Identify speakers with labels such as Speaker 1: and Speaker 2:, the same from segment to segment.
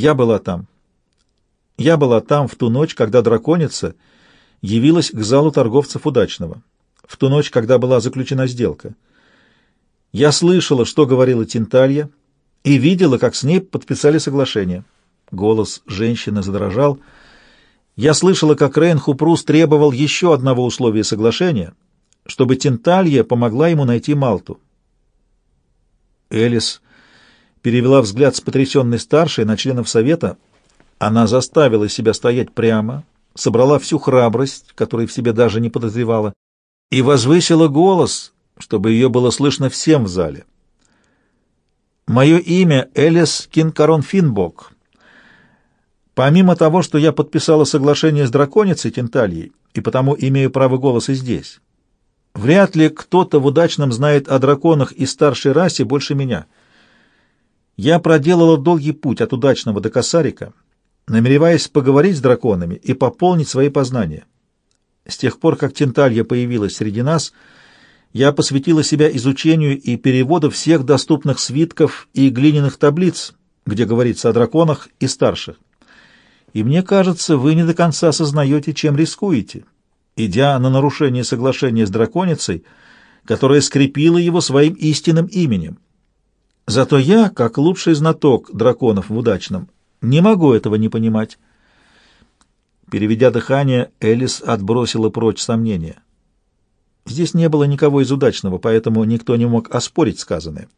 Speaker 1: Я была там. Я была там в ту ночь, когда драконица явилась к залу торговцев удачного, в ту ночь, когда была заключена сделка. Я слышала, что говорила Тинталья, и видела, как с ней подписали соглашение. Голос женщины задрожал. Я слышала, как Рейн Хупрус требовал еще одного условия соглашения, чтобы Тинталья помогла ему найти Малту. Элис перевела взгляд с потрясенной старшей на членов совета. Она заставила себя стоять прямо, собрала всю храбрость, которой в себе даже не подозревала, и возвысила голос, чтобы ее было слышно всем в зале. «Мое имя Элис Кинкарон Финбок. Помимо того, что я подписала соглашение с драконицей Тентальей, и потому имею право голоса здесь, вряд ли кто-то в удачном знает о драконах и старшей расе больше меня. Я проделала долгий путь от удачного до косарика, намереваясь поговорить с драконами и пополнить свои познания. С тех пор, как Тенталья появилась среди нас, я посвятила себя изучению и переводу всех доступных свитков и глиняных таблиц, где говорится о драконах и старших. И мне кажется, вы не до конца осознаете, чем рискуете, идя на нарушение соглашения с драконицей, которая скрепила его своим истинным именем. Зато я, как лучший знаток драконов в удачном, не могу этого не понимать. Переведя дыхание, Элис отбросила прочь сомнения. Здесь не было никого из удачного, поэтому никто не мог оспорить сказанное.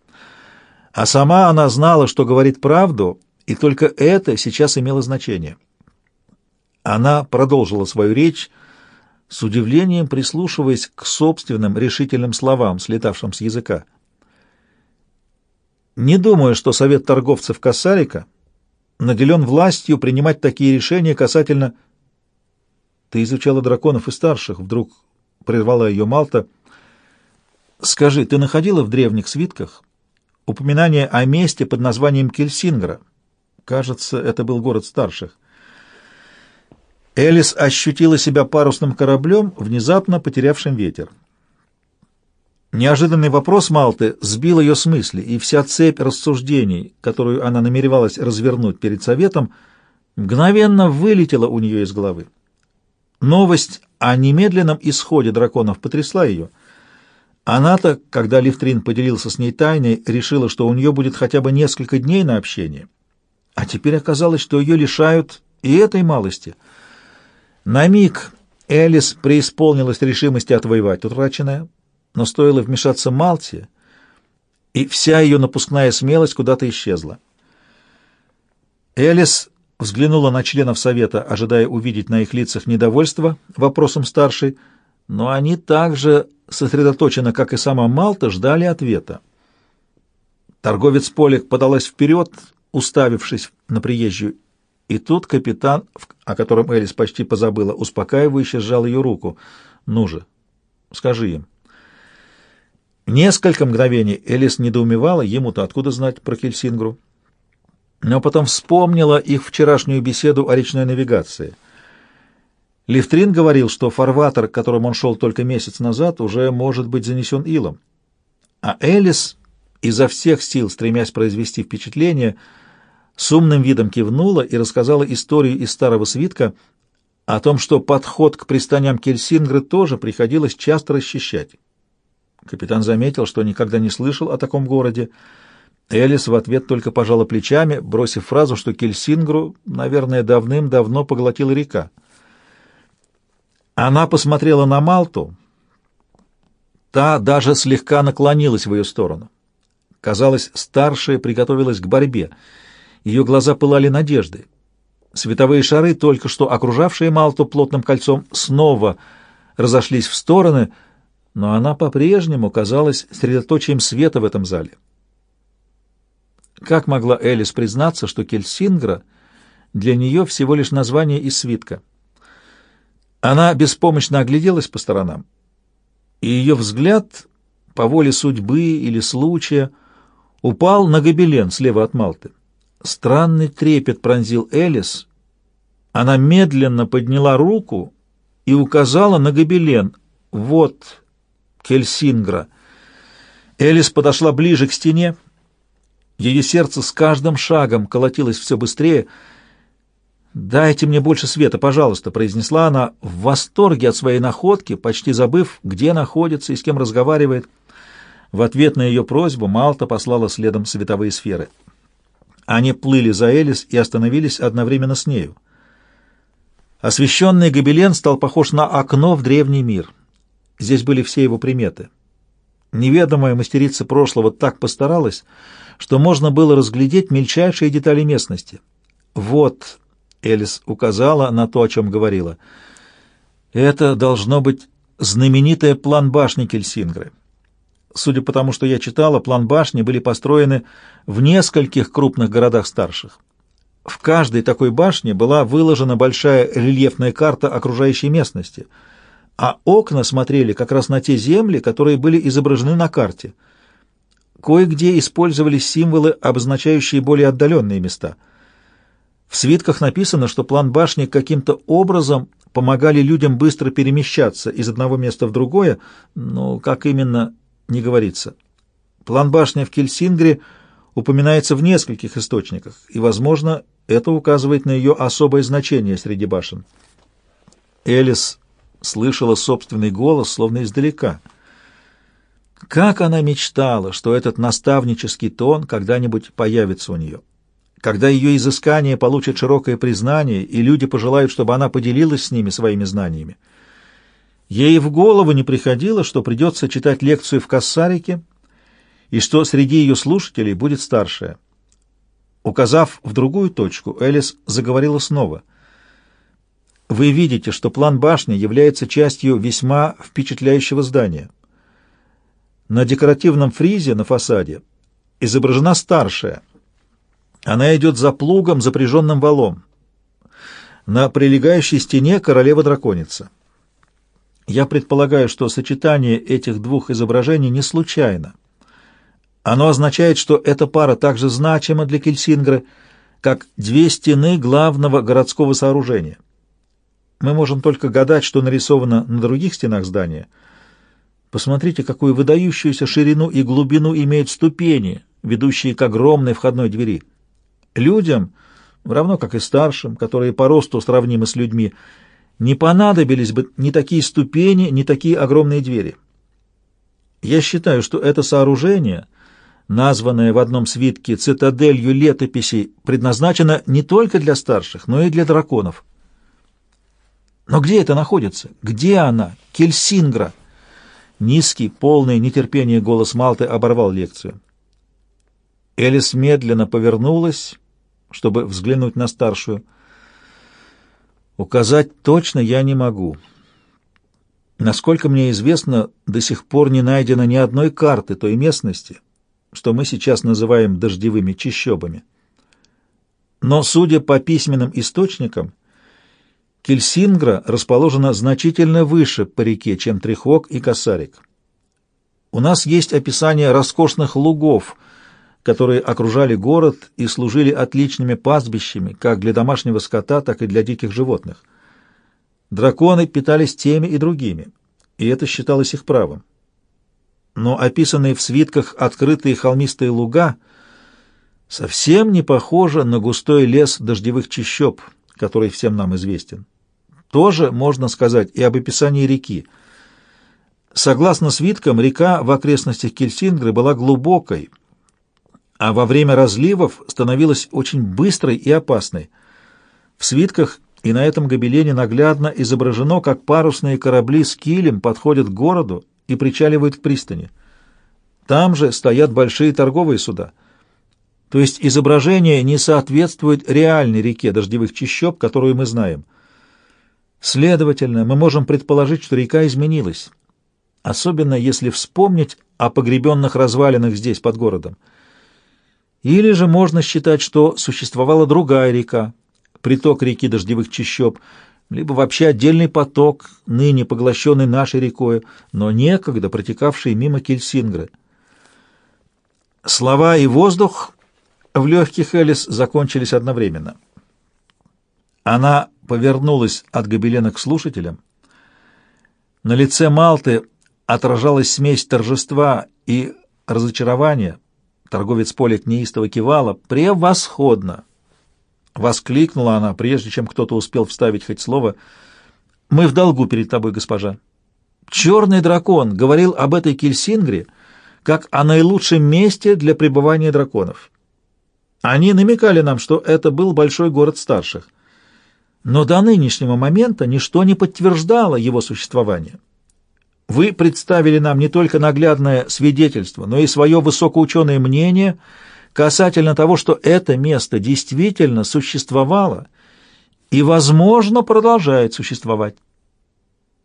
Speaker 1: А сама она знала, что говорит правду, и только это сейчас имело значение. Она продолжила свою речь, с удивлением прислушиваясь к собственным решительным словам, слетавшим с языка. Не думаю, что Совет торговцев Кассарика наделен властью принимать такие решения касательно... Ты изучала драконов и старших, вдруг прервала ее Малта. Скажи, ты находила в древних свитках упоминание о месте под названием Кельсингра? Кажется, это был город старших. Элис ощутила себя парусным кораблем, внезапно потерявшим ветер. Неожиданный вопрос Малты сбил ее с мысли, и вся цепь рассуждений, которую она намеревалась развернуть перед советом, мгновенно вылетела у нее из головы. Новость о немедленном исходе драконов потрясла ее. Она-то, когда Лифтрин поделился с ней тайной, решила, что у нее будет хотя бы несколько дней на общение. А теперь оказалось, что ее лишают и этой малости. На миг Элис преисполнилась решимости отвоевать утраченное, но стоило вмешаться Малте, и вся ее напускная смелость куда-то исчезла. Элис взглянула на членов совета, ожидая увидеть на их лицах недовольство вопросом старшей, но они также сосредоточенно, как и сама Малта, ждали ответа. Торговец Полик подалась вперед, уставившись на приезжую, и тут капитан, о котором Элис почти позабыла, успокаивающе сжал ее руку. «Ну же, скажи им». Несколько мгновений Элис недоумевала, ему-то откуда знать про Кельсингру. Но потом вспомнила их вчерашнюю беседу о речной навигации. Лифтрин говорил, что фарватер, к которому он шел только месяц назад, уже может быть занесен илом. А Элис, изо всех сил стремясь произвести впечатление, с умным видом кивнула и рассказала историю из старого свитка о том, что подход к пристаням Кельсингры тоже приходилось часто расчищать. Капитан заметил, что никогда не слышал о таком городе. Элис в ответ только пожала плечами, бросив фразу, что Кельсингру, наверное, давным-давно поглотила река. Она посмотрела на Малту. Та даже слегка наклонилась в ее сторону. Казалось, старшая приготовилась к борьбе. Ее глаза пылали надеждой. Световые шары, только что окружавшие Малту плотным кольцом, снова разошлись в стороны — но она по-прежнему казалась средоточием света в этом зале. Как могла Элис признаться, что Кельсингра для нее всего лишь название из свитка? Она беспомощно огляделась по сторонам, и ее взгляд, по воле судьбы или случая, упал на гобелен слева от Малты. Странный трепет пронзил Элис. Она медленно подняла руку и указала на гобелен. «Вот Кельсингра. Элис подошла ближе к стене. Ее сердце с каждым шагом колотилось все быстрее. «Дайте мне больше света, пожалуйста», — произнесла она в восторге от своей находки, почти забыв, где находится и с кем разговаривает. В ответ на ее просьбу Малта послала следом световые сферы. Они плыли за Элис и остановились одновременно с нею. Освещенный гобелен стал похож на окно в древний мир. Здесь были все его приметы. Неведомая мастерица прошлого так постаралась, что можно было разглядеть мельчайшие детали местности. «Вот», — Элис указала на то, о чем говорила, — «это должно быть знаменитый план башни Кельсингры». Судя по тому, что я читала, план башни были построены в нескольких крупных городах старших. В каждой такой башне была выложена большая рельефная карта окружающей местности, а окна смотрели как раз на те земли, которые были изображены на карте. Кое-где использовались символы, обозначающие более отдаленные места. В свитках написано, что план башни каким-то образом помогали людям быстро перемещаться из одного места в другое, но как именно не говорится. План башни в Кельсингре упоминается в нескольких источниках, и, возможно, это указывает на ее особое значение среди башен. Элис слышала собственный голос, словно издалека. Как она мечтала, что этот наставнический тон когда-нибудь появится у нее. Когда ее изыскания получат широкое признание, и люди пожелают, чтобы она поделилась с ними своими знаниями. Ей в голову не приходило, что придется читать лекцию в Кассарике, и что среди ее слушателей будет старшая. Указав в другую точку, Элис заговорила снова. «Вы видите, что план башни является частью весьма впечатляющего здания. На декоративном фризе на фасаде изображена старшая. Она идет за плугом, запряженным валом. На прилегающей стене королева-драконица». Я предполагаю, что сочетание этих двух изображений не случайно. Оно означает, что эта пара так же значима для Кельсингра, как две стены главного городского сооружения. Мы можем только гадать, что нарисовано на других стенах здания. Посмотрите, какую выдающуюся ширину и глубину имеют ступени, ведущие к огромной входной двери. Людям, равно как и старшим, которые по росту сравнимы с людьми, не понадобились бы ни такие ступени, ни такие огромные двери. Я считаю, что это сооружение, названное в одном свитке цитаделью летописей, предназначено не только для старших, но и для драконов. Но где это находится? Где она? Кельсингра. Низкий, полный нетерпения голос Малты оборвал лекцию. Элис медленно повернулась, чтобы взглянуть на старшую. Указать точно я не могу. Насколько мне известно, до сих пор не найдено ни одной карты той местности, что мы сейчас называем дождевыми чащобами. Но, судя по письменным источникам, Кельсингра расположена значительно выше по реке, чем Трихок и Косарик. У нас есть описание роскошных лугов — которые окружали город и служили отличными пастбищами как для домашнего скота, так и для диких животных. Драконы питались теми и другими, и это считалось их правом. Но описанные в свитках открытые холмистые луга совсем не похожи на густой лес дождевых чащоб, который всем нам известен. Тоже можно сказать и об описании реки. Согласно свиткам, река в окрестностях Кельсингры была глубокой, а во время разливов становилась очень быстрой и опасной. В свитках и на этом гобелене наглядно изображено, как парусные корабли с килем подходят к городу и причаливают к пристани. Там же стоят большие торговые суда. То есть изображение не соответствует реальной реке дождевых чащоб, которую мы знаем. Следовательно, мы можем предположить, что река изменилась, особенно если вспомнить о погребенных развалинах здесь, под городом. Или же можно считать, что существовала другая река, приток реки дождевых чащоб, либо вообще отдельный поток, ныне поглощенный нашей рекой, но некогда протекавший мимо Кельсингры. Слова и воздух в легких Элис закончились одновременно. Она повернулась от гобелена к слушателям. На лице Малты отражалась смесь торжества и разочарования, Торговец Полик неистово кивала. «Превосходно!» Воскликнула она, прежде чем кто-то успел вставить хоть слово. «Мы в долгу перед тобой, госпожа. Черный дракон говорил об этой Кельсингре как о наилучшем месте для пребывания драконов. Они намекали нам, что это был большой город старших. Но до нынешнего момента ничто не подтверждало его существование. Вы представили нам не только наглядное свидетельство, но и свое высокоученое мнение касательно того, что это место действительно существовало и, возможно, продолжает существовать.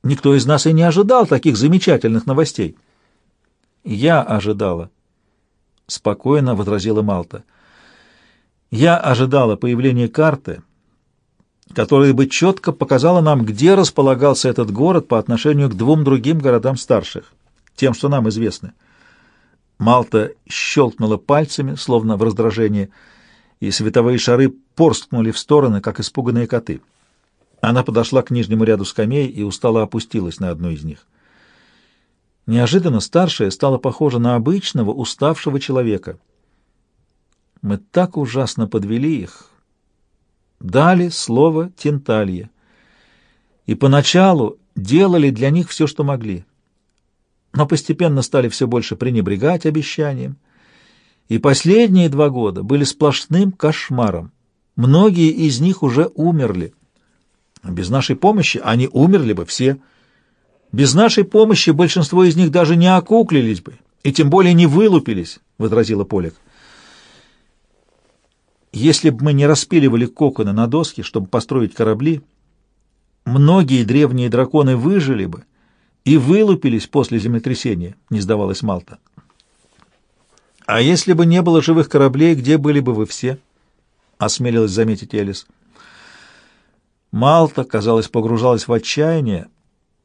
Speaker 1: Никто из нас и не ожидал таких замечательных новостей. Я ожидала, — спокойно возразила Малта. Я ожидала появления карты, которая бы четко показала нам, где располагался этот город по отношению к двум другим городам старших, тем, что нам известно. Малта щелкнула пальцами, словно в раздражении, и световые шары порскнули в стороны, как испуганные коты. Она подошла к нижнему ряду скамей и устало опустилась на одну из них. Неожиданно старшая стала похожа на обычного уставшего человека. Мы так ужасно подвели их, дали слово Тенталье. И поначалу делали для них все, что могли. Но постепенно стали все больше пренебрегать обещаниям. И последние два года были сплошным кошмаром. Многие из них уже умерли. Без нашей помощи они умерли бы все. Без нашей помощи большинство из них даже не окуклились бы, и тем более не вылупились, — возразила Полик. Если бы мы не распиливали коконы на доски, чтобы построить корабли, многие древние драконы выжили бы и вылупились после землетрясения, не сдавалась Малта. А если бы не было живых кораблей, где были бы вы все? осмелилась заметить Элис. Малта, казалось, погружалась в отчаяние,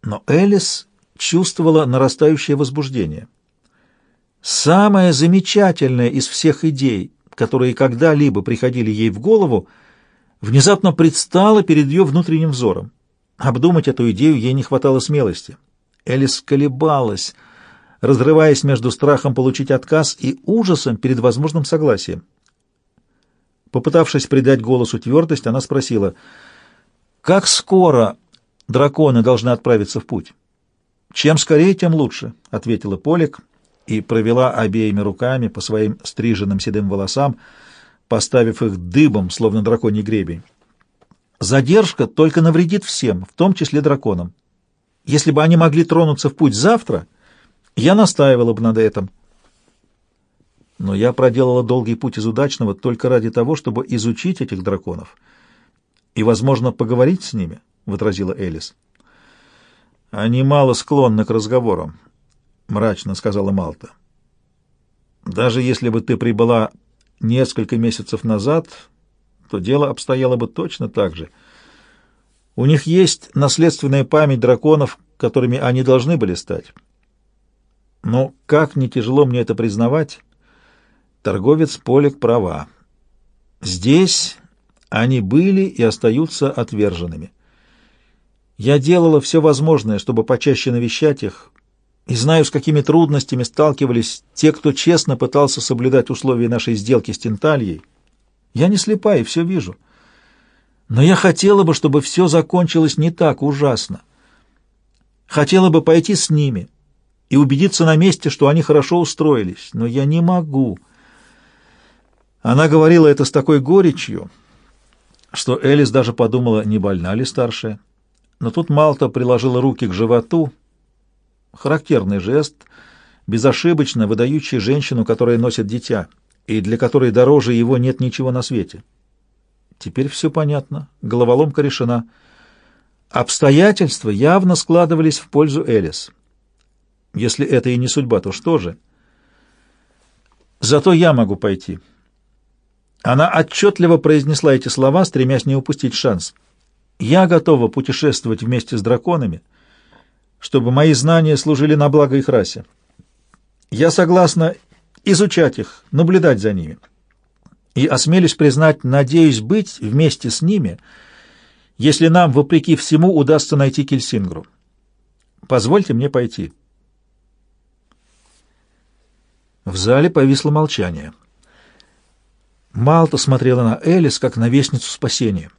Speaker 1: но Элис чувствовала нарастающее возбуждение. Самое замечательное из всех идей, которые когда-либо приходили ей в голову, внезапно предстала перед ее внутренним взором. Обдумать эту идею ей не хватало смелости. Элис колебалась, разрываясь между страхом получить отказ и ужасом перед возможным согласием. Попытавшись придать голосу твердость, она спросила, «Как скоро драконы должны отправиться в путь?» «Чем скорее, тем лучше», — ответила Полик, — и провела обеими руками по своим стриженным седым волосам, поставив их дыбом, словно драконий гребень. Задержка только навредит всем, в том числе драконам. Если бы они могли тронуться в путь завтра, я настаивала бы над этим. Но я проделала долгий путь из удачного только ради того, чтобы изучить этих драконов и, возможно, поговорить с ними, — возразила Элис. Они мало склонны к разговорам, мрачно сказала Малта. Даже если бы ты прибыла несколько месяцев назад, то дело обстояло бы точно так же. У них есть наследственная память драконов, которыми они должны были стать. Но как не тяжело мне это признавать, торговец Полик права. Здесь они были и остаются отверженными. Я делала все возможное, чтобы почаще навещать их, и знаю, с какими трудностями сталкивались те, кто честно пытался соблюдать условия нашей сделки с Тентальей. Я не слепа и все вижу. Но я хотела бы, чтобы все закончилось не так ужасно. Хотела бы пойти с ними и убедиться на месте, что они хорошо устроились, но я не могу. Она говорила это с такой горечью, что Элис даже подумала, не больна ли старшая. Но тут Малта приложила руки к животу, Характерный жест, безошибочно выдающий женщину, которая носит дитя, и для которой дороже его нет ничего на свете. Теперь все понятно, головоломка решена. Обстоятельства явно складывались в пользу Элис. Если это и не судьба, то что же? Зато я могу пойти. Она отчетливо произнесла эти слова, стремясь не упустить шанс. Я готова путешествовать вместе с драконами, чтобы мои знания служили на благо их расе. Я согласна изучать их, наблюдать за ними. И осмелюсь признать, надеюсь быть вместе с ними, если нам, вопреки всему, удастся найти Кельсингру. Позвольте мне пойти». В зале повисло молчание. Малта смотрела на Элис, как на вестницу спасения.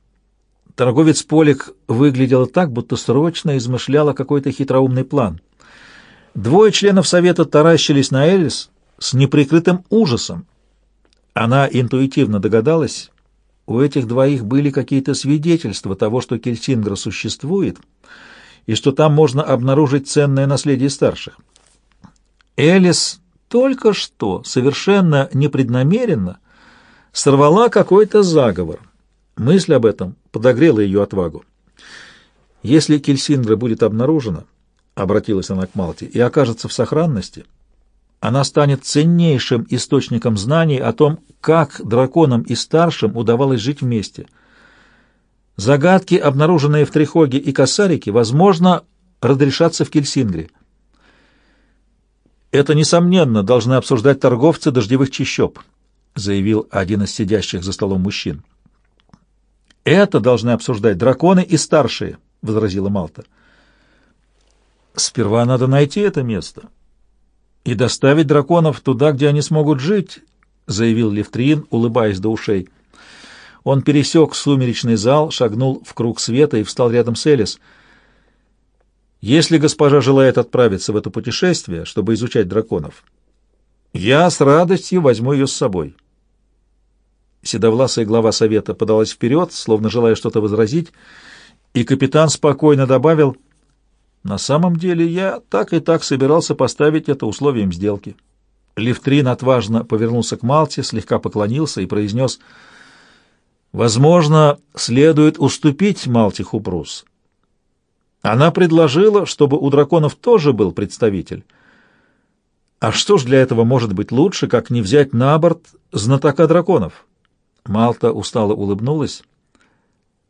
Speaker 1: Торговец Полик выглядела так, будто срочно измышляла какой-то хитроумный план. Двое членов совета таращились на Элис с неприкрытым ужасом. Она интуитивно догадалась, у этих двоих были какие-то свидетельства того, что Кельсингра существует, и что там можно обнаружить ценное наследие старших. Элис только что, совершенно непреднамеренно, сорвала какой-то заговор. Мысль об этом подогрела ее отвагу. Если Кельсиндра будет обнаружена, — обратилась она к Малте, — и окажется в сохранности, она станет ценнейшим источником знаний о том, как драконам и старшим удавалось жить вместе. Загадки, обнаруженные в Трихоге и Кассарике, возможно, разрешатся в Кельсингре. Это, несомненно, должны обсуждать торговцы дождевых чащоб, заявил один из сидящих за столом мужчин. Это должны обсуждать драконы и старшие, возразила Малта. Сперва надо найти это место и доставить драконов туда, где они смогут жить, — заявил Левтрин, улыбаясь до ушей. Он пересек сумеречный зал, шагнул в круг света и встал рядом с Элис. «Если госпожа желает отправиться в это путешествие, чтобы изучать драконов, я с радостью возьму ее с собой». Седовласая глава совета подалась вперед, словно желая что-то возразить, и капитан спокойно добавил, «На самом деле я так и так собирался поставить это условием сделки». Левтрин отважно повернулся к Малте, слегка поклонился и произнес «Возможно, следует уступить Малте Хупрус». Она предложила, чтобы у драконов тоже был представитель. А что ж для этого может быть лучше, как не взять на борт знатока драконов? Малта устало улыбнулась,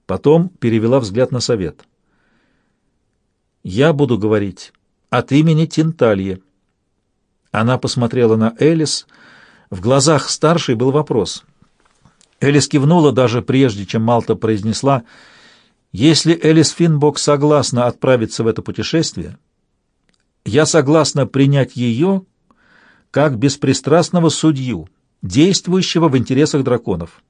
Speaker 1: потом перевела взгляд на совет. «Я буду говорить от имени Тинтальи», она посмотрела на Элис. В глазах старшей был вопрос. Элис кивнула даже прежде, чем Малта произнесла «Если Элис Финбок согласна отправиться в это путешествие, я согласна принять ее как беспристрастного судью, действующего в интересах драконов».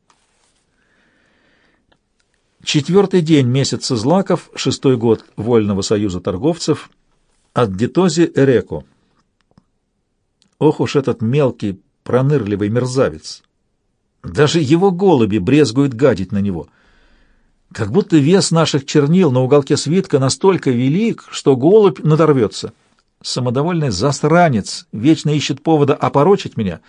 Speaker 1: Четвертый день месяца злаков, шестой год Вольного союза торговцев, от Дитози Эреко. Ох уж этот мелкий, пронырливый мерзавец! Даже его голуби брезгуют гадить на него. Как будто вес наших чернил на уголке свитка настолько велик, что голубь надорвется. Самодовольный засранец вечно ищет повода опорочить меня,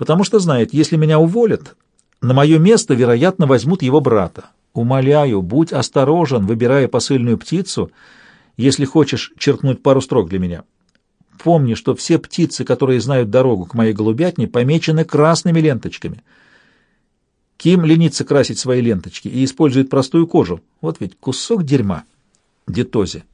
Speaker 1: потому что знает, если меня уволят, на мое место, вероятно, возьмут его брата. Умоляю, будь осторожен, выбирая посыльную птицу, если хочешь черкнуть пару строк для меня. Помни, что все птицы, которые знают дорогу к моей голубятне, помечены красными ленточками. Ким ленится красить свои ленточки и использует простую кожу. Вот ведь кусок дерьма. Детозе.